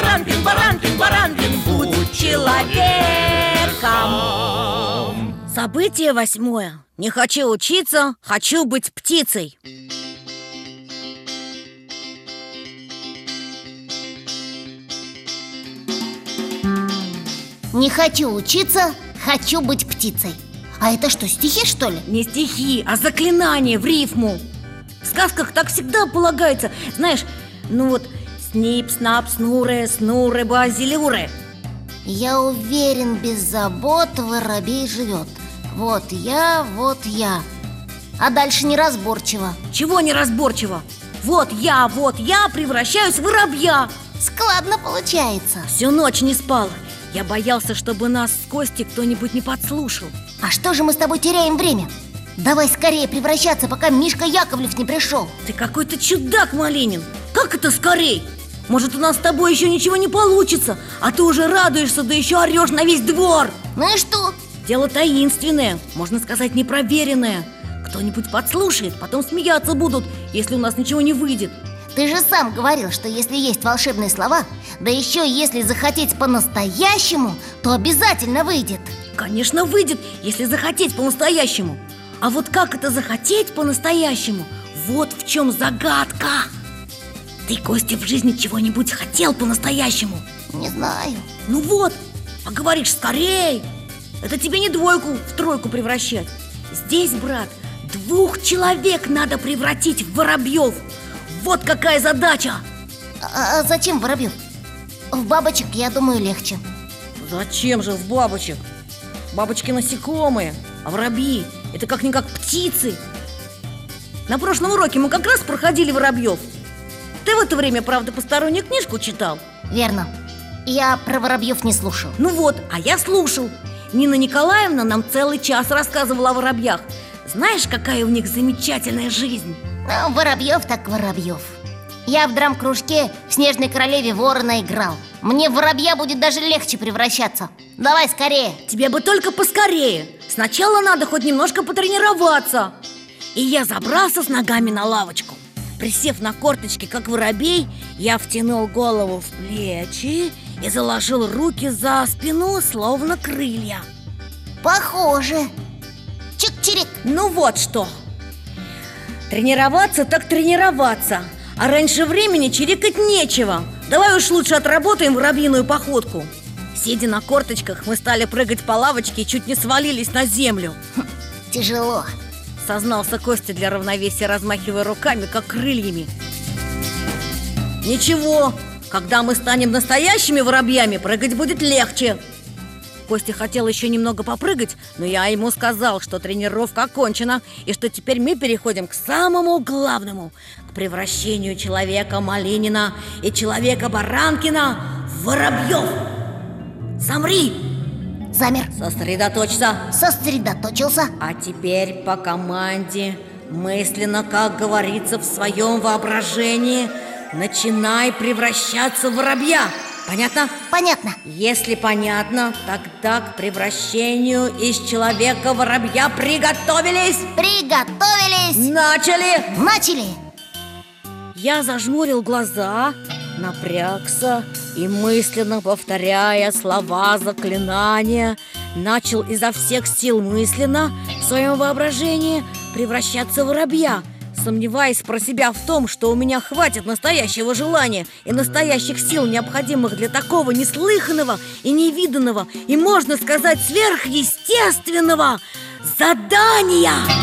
Баранкин, Баранкин, Баранкин, будь человеком. Событие восьмое. Не хочу учиться, хочу быть птицей. Не хочу учиться, хочу быть птицей. А это что, стихи что ли? Не стихи, а заклинание в рифму. В сказках так всегда полагается. Знаешь, ну вот Снип, снап, снуре, снуре, базилиуре. Я уверен, без забот воробей живет. Вот я, вот я. А дальше неразборчиво. Чего неразборчиво? Вот я, вот я превращаюсь в воробья. Складно получается. Всю ночь не спал. Я боялся, чтобы нас с Костей кто-нибудь не подслушал. А что же мы с тобой теряем время? Давай скорее превращаться, пока Мишка Яковлев не пришел. Ты какой-то чудак, Малинин. Как это скорей? Может, у нас с тобой еще ничего не получится А ты уже радуешься, да еще орешь на весь двор. Ну и что? Дело таинственное, можно сказать, непроверенное. Кто-нибудь подслушает, потом смеяться будут, если у нас ничего не выйдет. Ты же сам говорил, что если есть волшебные слова Да еще если захотеть по-настоящему, то обязательно выйдет. Конечно, выйдет, если захотеть по-настоящему. А вот как это захотеть по-настоящему? Вот в чем загадка Ты, Костя, в жизни чего-нибудь хотел по-настоящему? Не знаю. Ну вот, а говоришь скорей. Это тебе не двойку в тройку превращать. Здесь, брат, двух человек надо превратить в воробьев. Вот какая задача. А, а зачем воробьев? В бабочек, я думаю, легче. Зачем же в бабочек? Бабочки насекомые, а воробьи – это как-никак птицы. На прошлом уроке мы как раз проходили воробьев Ты в это время, правда, постороннюю книжку читал? Верно. Я про воробьев не слушал. Ну вот, а я слушал. Нина Николаевна нам целый час рассказывала о воробьях. Знаешь, какая у них замечательная жизнь? Ну, воробьев так воробьев. Я в драм-кружке в «Снежной королеве ворона» играл. Мне в воробья будет даже легче превращаться. Давай скорее. Тебе бы только поскорее. Сначала надо хоть немножко потренироваться. И я забрался с ногами на лавочку Присев на корточки, как воробей Я втянул голову в плечи И заложил руки за спину, словно крылья. Похоже. Чик-чирик. Ну вот что. Тренироваться так тренироваться А раньше времени чирикать нечего. Давай уж лучше отработаем воробьиную походку. Сидя на корточках, мы стали прыгать по лавочке и чуть не свалились на землю. Тяжело Сознался Костя для равновесия, размахивая руками, как крыльями. Ничего, когда мы станем настоящими воробьями, прыгать будет легче Костя хотел еще немного попрыгать, но я ему сказал, что тренировка окончена И что теперь мы переходим к самому главному К превращению человека Малинина и человека Баранкина в воробьев. Замри! Замер Сосредоточься! Сосредоточился А теперь по команде, мысленно, как говорится в своем воображении, начинай превращаться в воробья. Понятно? Понятно Если понятно, тогда к превращению из человека воробья приготовились! Приготовились Начали! Начали Я зажмурил глаза, напрягся и мысленно повторяя слова заклинания, начал изо всех сил мысленно в своем воображении превращаться в воробья, сомневаясь про себя в том, что у меня хватит настоящего желания и настоящих сил, необходимых для такого неслыханного и невиданного, и, можно сказать, сверхъестественного задания.